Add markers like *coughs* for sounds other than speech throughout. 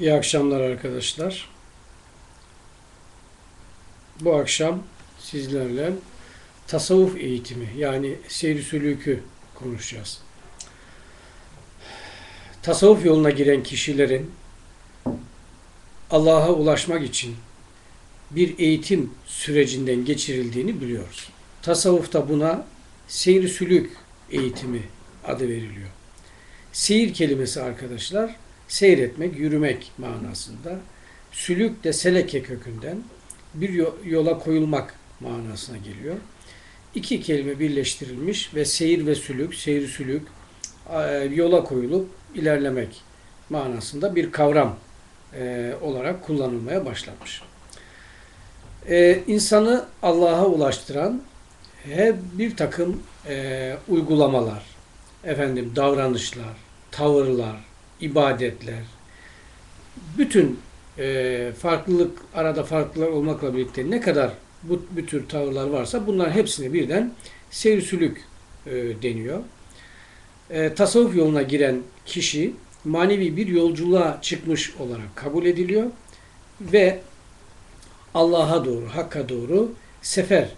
İyi akşamlar arkadaşlar. Bu akşam sizlerle tasavvuf eğitimi yani seyri sülükü konuşacağız. Tasavvuf yoluna giren kişilerin Allah'a ulaşmak için bir eğitim sürecinden geçirildiğini biliyoruz. Tasavvufta buna seyri sülük eğitimi adı veriliyor. Seyir kelimesi arkadaşlar seyretmek, yürümek manasında. Sülük de seleke kökünden bir yola koyulmak manasına geliyor. İki kelime birleştirilmiş ve seyir ve sülük, seyir sülük yola koyulup ilerlemek manasında bir kavram e, olarak kullanılmaya başlanmış. E, insanı Allah'a ulaştıran hep bir takım e, uygulamalar, efendim davranışlar, tavırlar, ibadetler, bütün e, farklılık, arada farklılar olmakla birlikte ne kadar bu, bu tür tavırlar varsa bunların hepsine birden seyrsülük e, deniyor. E, tasavvuf yoluna giren kişi manevi bir yolculuğa çıkmış olarak kabul ediliyor ve Allah'a doğru, Hakk'a doğru sefer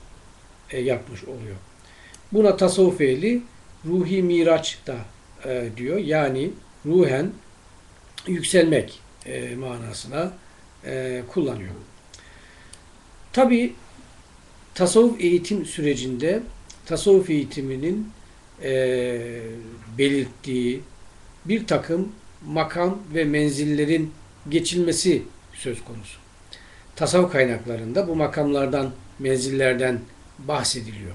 e, yapmış oluyor. Buna tasavvuf ehli ruhi miraç da e, diyor. Yani ruhen yükselmek e, manasına e, kullanıyor. Tabi tasavvuf eğitim sürecinde tasavvuf eğitiminin e, belirttiği bir takım makam ve menzillerin geçilmesi söz konusu. Tasavvuf kaynaklarında bu makamlardan, menzillerden bahsediliyor.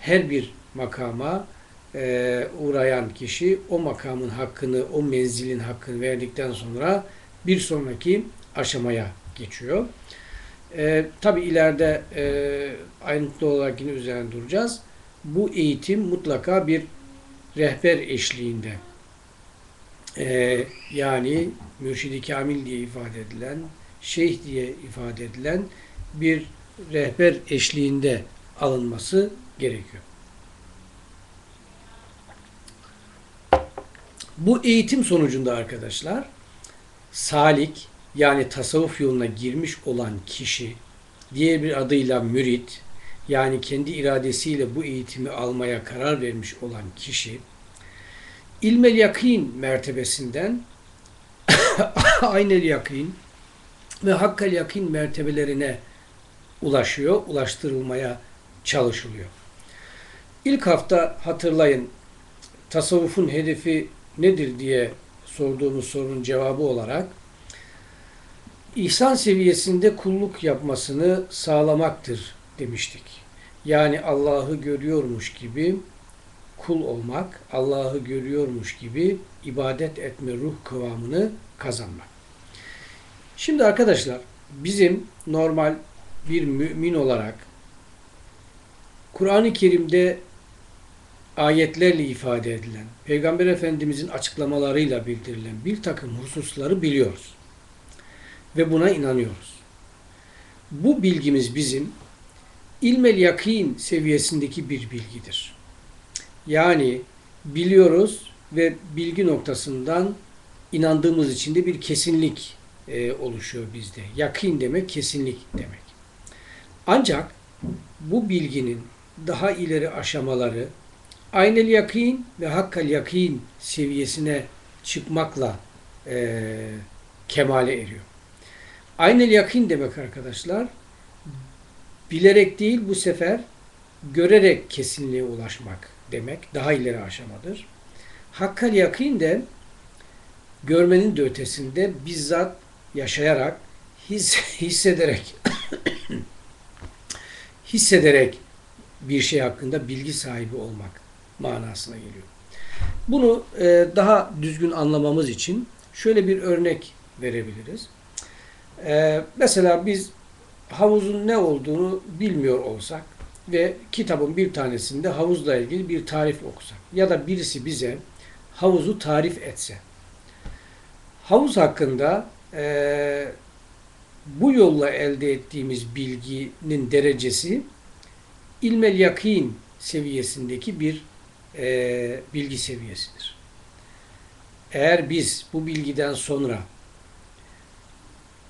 Her bir makama e, uğrayan kişi o makamın hakkını, o menzilin hakkını verdikten sonra bir sonraki aşamaya geçiyor. E, Tabi ileride e, ayrıntılı olarak yine üzerine duracağız. Bu eğitim mutlaka bir rehber eşliğinde e, yani mürşidi kamil diye ifade edilen, şeyh diye ifade edilen bir rehber eşliğinde alınması gerekiyor. Bu eğitim sonucunda arkadaşlar salik yani tasavvuf yoluna girmiş olan kişi diğer bir adıyla mürit yani kendi iradesiyle bu eğitimi almaya karar vermiş olan kişi ilmel yakin mertebesinden *coughs* aynel yakin ve hakkal yakin mertebelerine ulaşıyor, ulaştırılmaya çalışılıyor. İlk hafta hatırlayın tasavvufun hedefi nedir diye sorduğumuz sorunun cevabı olarak ihsan seviyesinde kulluk yapmasını sağlamaktır demiştik. Yani Allah'ı görüyormuş gibi kul olmak, Allah'ı görüyormuş gibi ibadet etme ruh kıvamını kazanmak. Şimdi arkadaşlar bizim normal bir mümin olarak Kur'an-ı Kerim'de ayetlerle ifade edilen, Peygamber Efendimizin açıklamalarıyla bildirilen bir takım hususları biliyoruz. Ve buna inanıyoruz. Bu bilgimiz bizim ilmel yakin seviyesindeki bir bilgidir. Yani biliyoruz ve bilgi noktasından inandığımız için de bir kesinlik e, oluşuyor bizde. Yakin demek kesinlik demek. Ancak bu bilginin daha ileri aşamaları aynel yakin ve hakkal yakin seviyesine çıkmakla e, kemale eriyor. Aynel yakin demek arkadaşlar bilerek değil bu sefer görerek kesinliğe ulaşmak demek. Daha ileri aşamadır. Hakkal yakin de görmenin de ötesinde bizzat yaşayarak, his, *laughs* hissederek *coughs* hissederek bir şey hakkında bilgi sahibi olmak manasına geliyor. Bunu e, daha düzgün anlamamız için şöyle bir örnek verebiliriz. E, mesela biz havuzun ne olduğunu bilmiyor olsak ve kitabın bir tanesinde havuzla ilgili bir tarif okusak ya da birisi bize havuzu tarif etse havuz hakkında e, bu yolla elde ettiğimiz bilginin derecesi ilmel yakin seviyesindeki bir e, bilgi seviyesidir. Eğer biz bu bilgiden sonra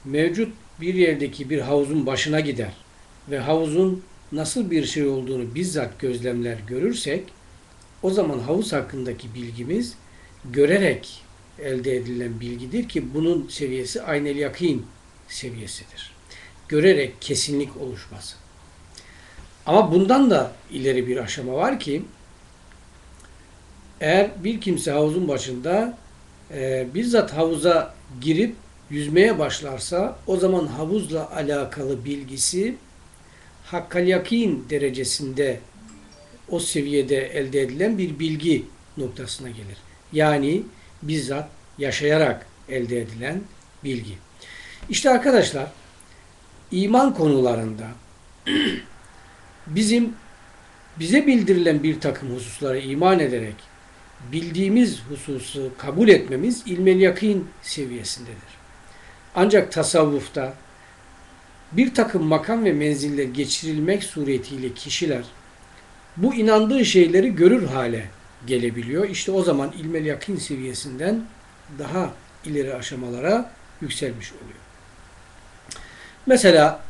mevcut bir yerdeki bir havuzun başına gider ve havuzun nasıl bir şey olduğunu bizzat gözlemler görürsek o zaman havuz hakkındaki bilgimiz görerek elde edilen bilgidir ki bunun seviyesi aynel yakin seviyesidir. Görerek kesinlik oluşması. Ama bundan da ileri bir aşama var ki eğer bir kimse havuzun başında e, bizzat havuza girip yüzmeye başlarsa o zaman havuzla alakalı bilgisi hakkal yakin derecesinde o seviyede elde edilen bir bilgi noktasına gelir. Yani bizzat yaşayarak elde edilen bilgi. İşte arkadaşlar iman konularında *clears throat* bizim bize bildirilen bir takım hususlara iman ederek bildiğimiz hususu kabul etmemiz ilmel yakin seviyesindedir. Ancak tasavvufta bir takım makam ve menziller geçirilmek suretiyle kişiler bu inandığı şeyleri görür hale gelebiliyor. İşte o zaman ilmel yakin seviyesinden daha ileri aşamalara yükselmiş oluyor. Mesela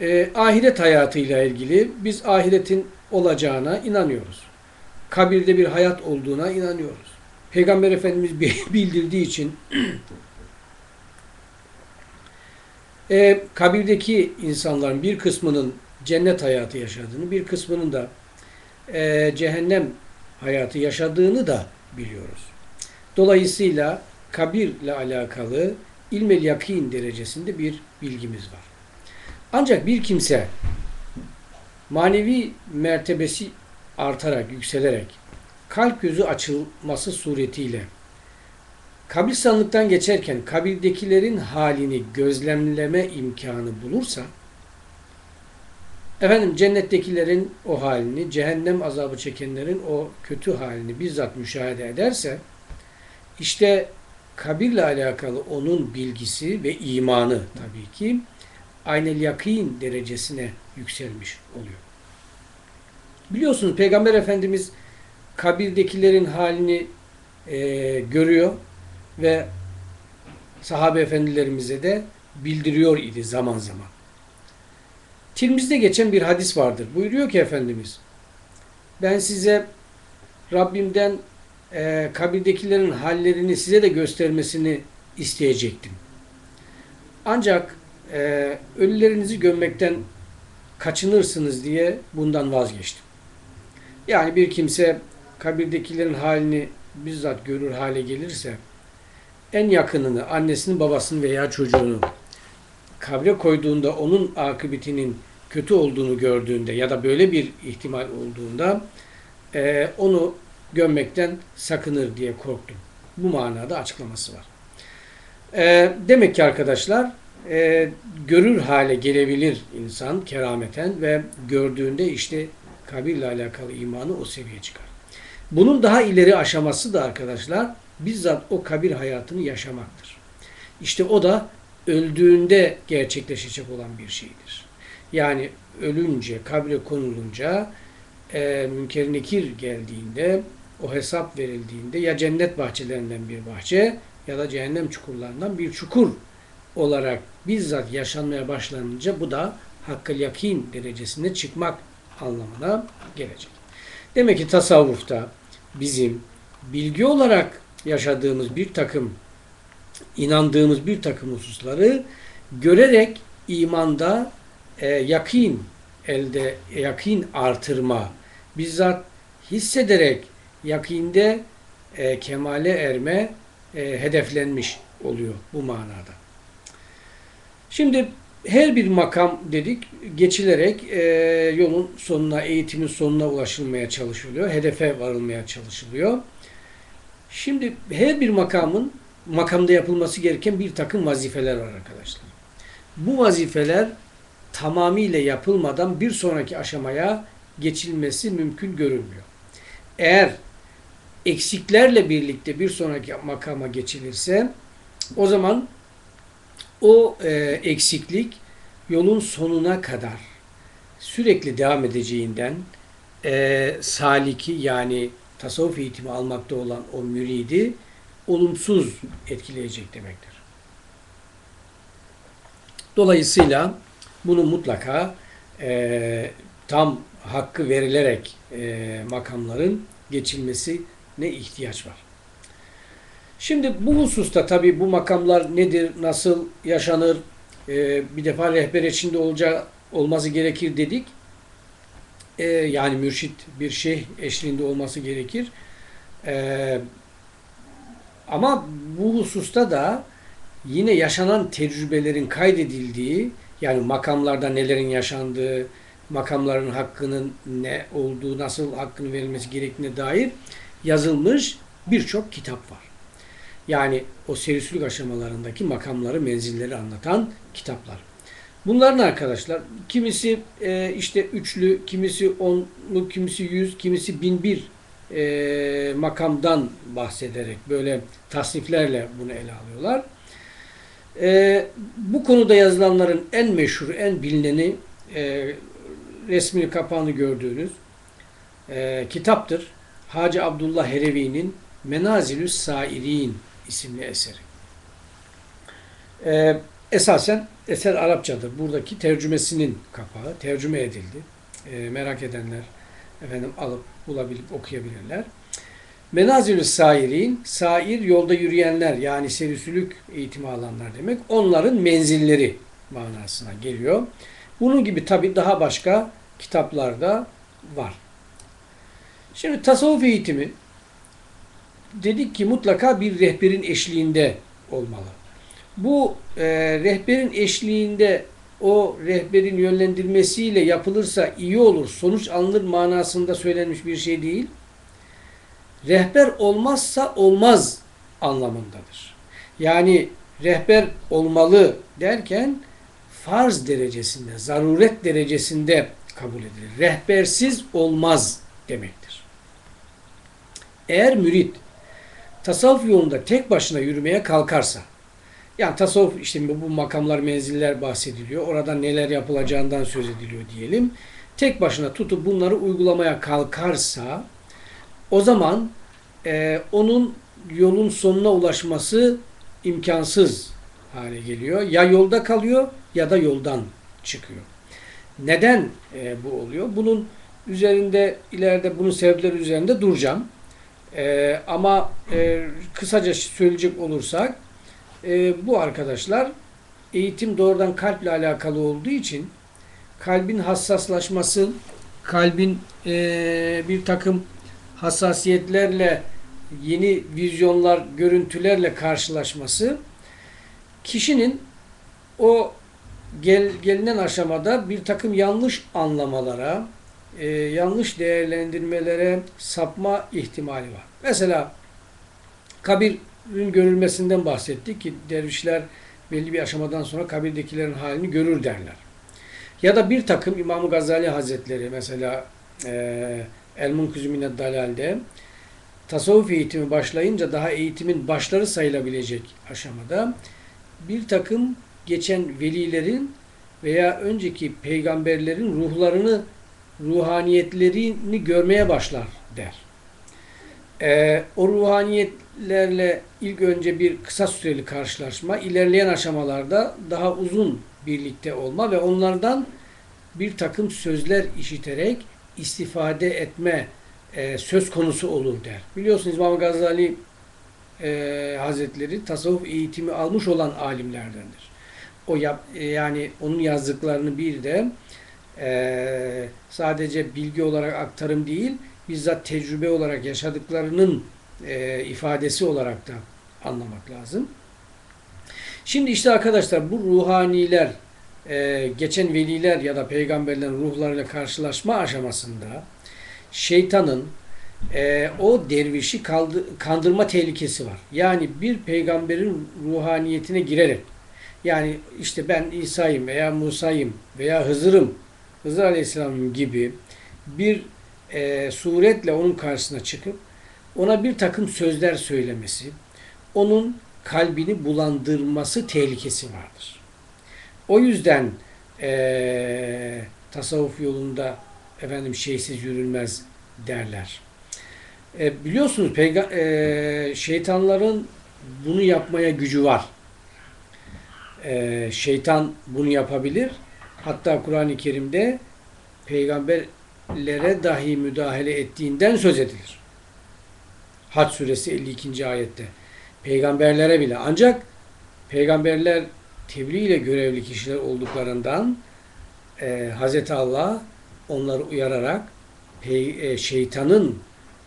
e, ahiret hayatıyla ilgili biz ahiretin olacağına inanıyoruz. Kabirde bir hayat olduğuna inanıyoruz. Peygamber Efendimiz *laughs* bildirdiği için *clears throat* e, kabirdeki insanların bir kısmının cennet hayatı yaşadığını, bir kısmının da e, cehennem hayatı yaşadığını da biliyoruz. Dolayısıyla kabirle alakalı ilmel yakin derecesinde bir bilgimiz var. Ancak bir kimse manevi mertebesi artarak, yükselerek kalp gözü açılması suretiyle kabristanlıktan geçerken kabirdekilerin halini gözlemleme imkanı bulursa efendim cennettekilerin o halini, cehennem azabı çekenlerin o kötü halini bizzat müşahede ederse işte kabirle alakalı onun bilgisi ve imanı tabii ki aynel yakin derecesine yükselmiş oluyor. Biliyorsunuz Peygamber Efendimiz kabirdekilerin halini e, görüyor ve sahabe efendilerimize de bildiriyor idi zaman zaman. Tirmiz'de geçen bir hadis vardır. Buyuruyor ki Efendimiz, ben size Rabbimden e, kabirdekilerin hallerini size de göstermesini isteyecektim. Ancak e, ölülerinizi gömmekten kaçınırsınız diye bundan vazgeçtim. Yani bir kimse kabirdekilerin halini bizzat görür hale gelirse en yakınını, annesini, babasını veya çocuğunu kabre koyduğunda onun akıbetinin kötü olduğunu gördüğünde ya da böyle bir ihtimal olduğunda e, onu gömmekten sakınır diye korktum. Bu manada açıklaması var. E, demek ki arkadaşlar e, görür hale gelebilir insan kerameten ve gördüğünde işte kabirle alakalı imanı o seviye çıkar. Bunun daha ileri aşaması da arkadaşlar bizzat o kabir hayatını yaşamaktır. İşte o da öldüğünde gerçekleşecek olan bir şeydir. Yani ölünce, kabre konulunca e, münker nekir geldiğinde, o hesap verildiğinde ya cennet bahçelerinden bir bahçe ya da cehennem çukurlarından bir çukur olarak bizzat yaşanmaya başlanınca bu da hakkıl yakin derecesine çıkmak anlamına gelecek. Demek ki tasavvufta bizim bilgi olarak yaşadığımız bir takım, inandığımız bir takım hususları görerek imanda e, yakin elde, yakin artırma, bizzat hissederek yakinde e, kemale erme e, hedeflenmiş oluyor bu manada. Şimdi her bir makam dedik geçilerek e, yolun sonuna, eğitimin sonuna ulaşılmaya çalışılıyor. Hedefe varılmaya çalışılıyor. Şimdi her bir makamın makamda yapılması gereken bir takım vazifeler var arkadaşlar. Bu vazifeler tamamıyla yapılmadan bir sonraki aşamaya geçilmesi mümkün görünmüyor. Eğer eksiklerle birlikte bir sonraki makama geçilirse o zaman o e, eksiklik yolun sonuna kadar sürekli devam edeceğinden e, saliki yani tasavvuf eğitimi almakta olan o müridi olumsuz etkileyecek demektir. Dolayısıyla bunu mutlaka e, tam hakkı verilerek e, makamların geçilmesine ihtiyaç var. Şimdi bu hususta tabi bu makamlar nedir, nasıl yaşanır, e, bir defa rehber içinde olacak, olması gerekir dedik. E, yani mürşit bir şeyh eşliğinde olması gerekir. E, ama bu hususta da yine yaşanan tecrübelerin kaydedildiği, yani makamlarda nelerin yaşandığı, makamların hakkının ne olduğu, nasıl hakkını verilmesi gerektiğine dair yazılmış birçok kitap var. Yani o serisülük aşamalarındaki makamları, menzilleri anlatan kitaplar. Bunların arkadaşlar kimisi e, işte üçlü, kimisi onlu, kimisi yüz, kimisi bin bir e, makamdan bahsederek böyle tasniflerle bunu ele alıyorlar. E, bu konuda yazılanların en meşhur, en bilineni e, resmini kapağını gördüğünüz e, kitaptır. Hacı Abdullah Herevi'nin Menazilü Sairin isimli eseri. E, esasen eser Arapçadır. Buradaki tercümesinin kapağı tercüme edildi. E, merak edenler efendim alıp bulabilip okuyabilirler. Menazilü Sairin, sair yolda yürüyenler yani serisülük eğitimi alanlar demek. Onların menzilleri manasına geliyor. Bunun gibi tabi daha başka kitaplarda var. Şimdi tasavvuf eğitimi dedik ki mutlaka bir rehberin eşliğinde olmalı. Bu e, rehberin eşliğinde o rehberin yönlendirmesiyle yapılırsa iyi olur, sonuç alınır manasında söylenmiş bir şey değil. Rehber olmazsa olmaz anlamındadır. Yani rehber olmalı derken farz derecesinde, zaruret derecesinde kabul edilir. Rehbersiz olmaz demektir. Eğer mürit tasavvuf yolunda tek başına yürümeye kalkarsa, yani tasavvuf işte bu makamlar, menziller bahsediliyor. Orada neler yapılacağından söz ediliyor diyelim. Tek başına tutup bunları uygulamaya kalkarsa o zaman e, onun yolun sonuna ulaşması imkansız hale geliyor. Ya yolda kalıyor ya da yoldan çıkıyor. Neden e, bu oluyor? Bunun üzerinde ileride bunun sebepleri üzerinde duracağım. E, ama e, kısaca söyleyecek olursak e, bu arkadaşlar eğitim doğrudan kalple alakalı olduğu için kalbin hassaslaşması, kalbin e, bir takım hassasiyetlerle yeni vizyonlar, görüntülerle karşılaşması kişinin o gel, gelinen aşamada bir takım yanlış anlamalara, e, yanlış değerlendirmelere sapma ihtimali var. Mesela kabirin görülmesinden bahsettik ki dervişler belli bir aşamadan sonra kabirdekilerin halini görür derler. Ya da bir takım İmam Gazali Hazretleri mesela e, El Munküzü Dalal'de tasavvuf eğitimi başlayınca daha eğitimin başları sayılabilecek aşamada bir takım geçen velilerin veya önceki peygamberlerin ruhlarını, ruhaniyetlerini görmeye başlar der. Ee, o ruhaniyetlerle ilk önce bir kısa süreli karşılaşma, ilerleyen aşamalarda daha uzun birlikte olma ve onlardan bir takım sözler işiterek istifade etme e, söz konusu olur der. Biliyorsunuz İmam Gazali e, Hazretleri tasavvuf eğitimi almış olan alimlerdendir. O yap, e, yani onun yazdıklarını bir de e, sadece bilgi olarak aktarım değil, bizzat tecrübe olarak yaşadıklarının e, ifadesi olarak da anlamak lazım. Şimdi işte arkadaşlar bu ruhaniler, e, geçen veliler ya da peygamberlerin ruhlarıyla karşılaşma aşamasında şeytanın e, o dervişi kaldı, kandırma tehlikesi var. Yani bir peygamberin ruhaniyetine girerek yani işte ben İsa'yım veya Musa'yım veya Hızır'ım Hızır Aleyhisselam gibi bir e, suretle onun karşısına çıkıp ona bir takım sözler söylemesi, onun kalbini bulandırması tehlikesi vardır. O yüzden e, tasavvuf yolunda efendim şeysiz yürülmez derler. E, biliyorsunuz peyga- e, şeytanların bunu yapmaya gücü var. e, şeytan bunu yapabilir. Hatta Kur'an-ı Kerim'de peygamberlere dahi müdahale ettiğinden söz edilir. Hac suresi 52. ayette. Peygamberlere bile. Ancak peygamberler tebliğ ile görevli kişiler olduklarından e, Hz. Allah onları uyararak pey, e, şeytanın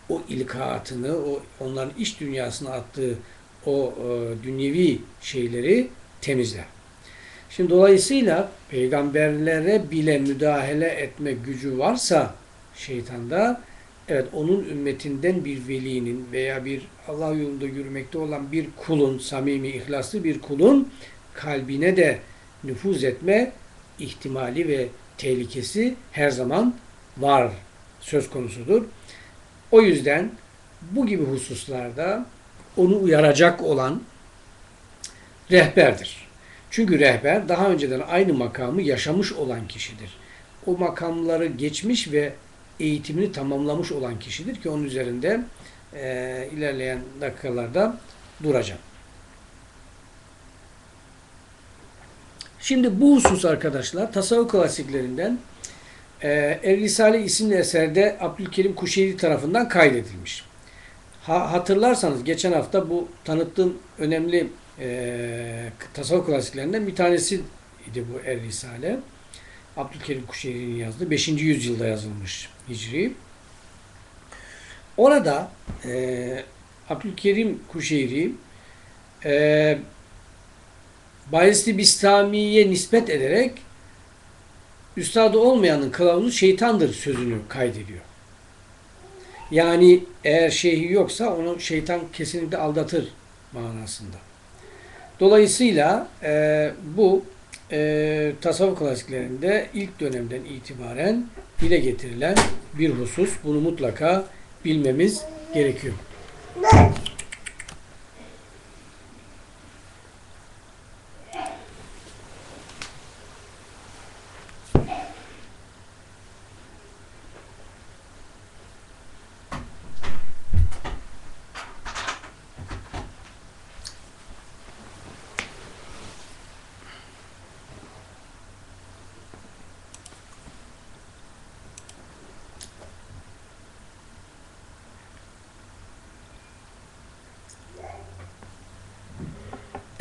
o ilkaatını, o onların iç dünyasına attığı o e, dünyevi şeyleri temizler. Şimdi dolayısıyla peygamberlere bile müdahale etme gücü varsa şeytanda evet onun ümmetinden bir velinin veya bir Allah yolunda yürümekte olan bir kulun, samimi, ihlaslı bir kulun kalbine de nüfuz etme ihtimali ve tehlikesi her zaman var, söz konusudur. O yüzden bu gibi hususlarda onu uyaracak olan rehberdir. Çünkü rehber daha önceden aynı makamı yaşamış olan kişidir. O makamları geçmiş ve eğitimini tamamlamış olan kişidir ki onun üzerinde e, ilerleyen dakikalarda duracağım. Şimdi bu husus arkadaşlar tasavvuf klasiklerinden e, Er Risale isimli eserde Abdülkerim Kuşeyri tarafından kaydedilmiş. Ha, hatırlarsanız geçen hafta bu tanıttığım önemli e, tasavvuf klasiklerinden bir tanesi idi bu Er Risale. Abdülkerim Kuşeyri'nin yazdığı 5. yüzyılda yazılmış Hicri. Orada e, Abdülkerim Kuşeyri e, Bayezid Bistami'ye nispet ederek üstadı olmayanın kılavuzu şeytandır sözünü kaydediyor. Yani eğer şeyhi yoksa onu şeytan kesinlikle aldatır manasında. Dolayısıyla e, bu e, tasavvuf klasiklerinde ilk dönemden itibaren dile getirilen bir husus. Bunu mutlaka bilmemiz gerekiyor.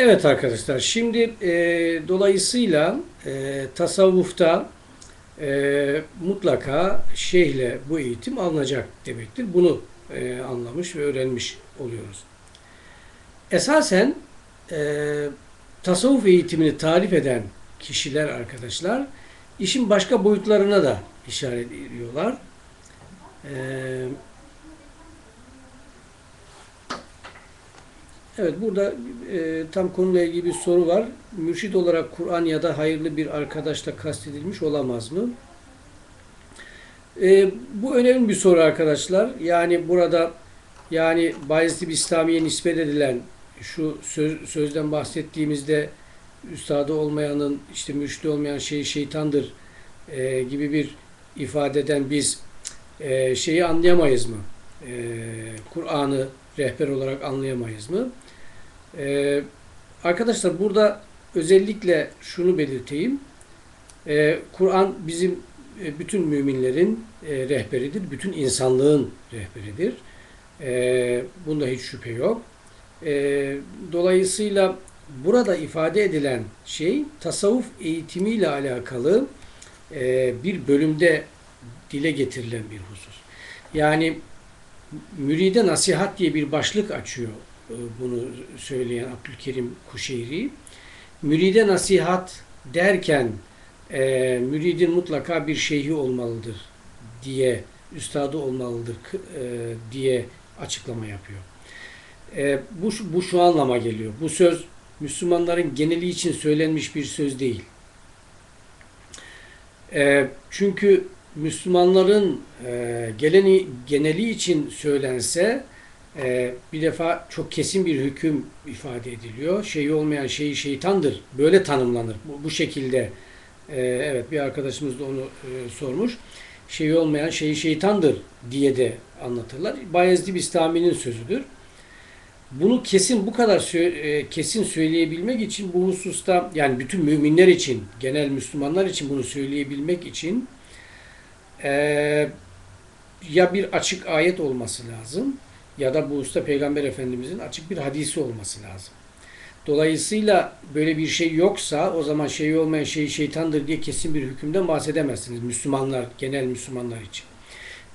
Evet arkadaşlar şimdi e, dolayısıyla e, tasavvufta e, mutlaka şeyhle bu eğitim alınacak demektir. Bunu e, anlamış ve öğrenmiş oluyoruz. Esasen e, tasavvuf eğitimini tarif eden kişiler arkadaşlar işin başka boyutlarına da işaret ediyorlar. Eee Evet burada e, tam konuyla ilgili bir soru var. Mürşid olarak Kur'an ya da hayırlı bir arkadaşla kastedilmiş olamaz mı? E, bu önemli bir soru arkadaşlar. Yani burada yani Bayezid İslami'ye nispet edilen şu söz, sözden bahsettiğimizde üstadı olmayanın işte mürşidi olmayan şey şeytandır e, gibi bir ifadeden biz e, şeyi anlayamayız mı? E, Kur'an'ı rehber olarak anlayamayız mı? Ee, arkadaşlar burada özellikle şunu belirteyim. Ee, Kur'an bizim e, bütün müminlerin e, rehberidir. Bütün insanlığın rehberidir. E, bunda hiç şüphe yok. E, dolayısıyla burada ifade edilen şey tasavvuf eğitimiyle alakalı e, bir bölümde dile getirilen bir husus. Yani müride nasihat diye bir başlık açıyor e, bunu söyleyen Abdülkerim Kuşeyri. Müride nasihat derken e, müridin mutlaka bir şeyhi olmalıdır diye, üstadı olmalıdır e, diye açıklama yapıyor. E, bu, bu şu anlama geliyor. Bu söz Müslümanların geneli için söylenmiş bir söz değil. E, çünkü Müslümanların e, geleni, geneli için söylense e, bir defa çok kesin bir hüküm ifade ediliyor. Şeyi olmayan şeyi şeytandır. Böyle tanımlanır. Bu, şekilde e, evet bir arkadaşımız da onu sormuş. Şeyi olmayan şeyi şeytandır diye de anlatırlar. Bayezid Bistami'nin sözüdür. Bunu kesin bu kadar kesin söyleyebilmek için bu hususta yani bütün müminler için, genel Müslümanlar için bunu söyleyebilmek için e, ya bir açık ayet olması lazım ya da bu usta Peygamber Efendimizin açık bir hadisi olması lazım. Dolayısıyla böyle bir şey yoksa o zaman şey olmayan şey şeytandır diye kesin bir hükümden bahsedemezsiniz Müslümanlar, genel Müslümanlar için.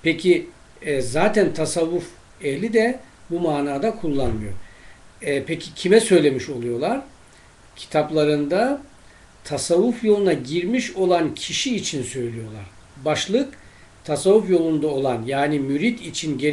Peki e, zaten tasavvuf ehli de bu manada kullanmıyor. E, peki kime söylemiş oluyorlar? Kitaplarında tasavvuf yoluna girmiş olan kişi için söylüyorlar. Başlık tasavvuf yolunda olan yani mürit için gerek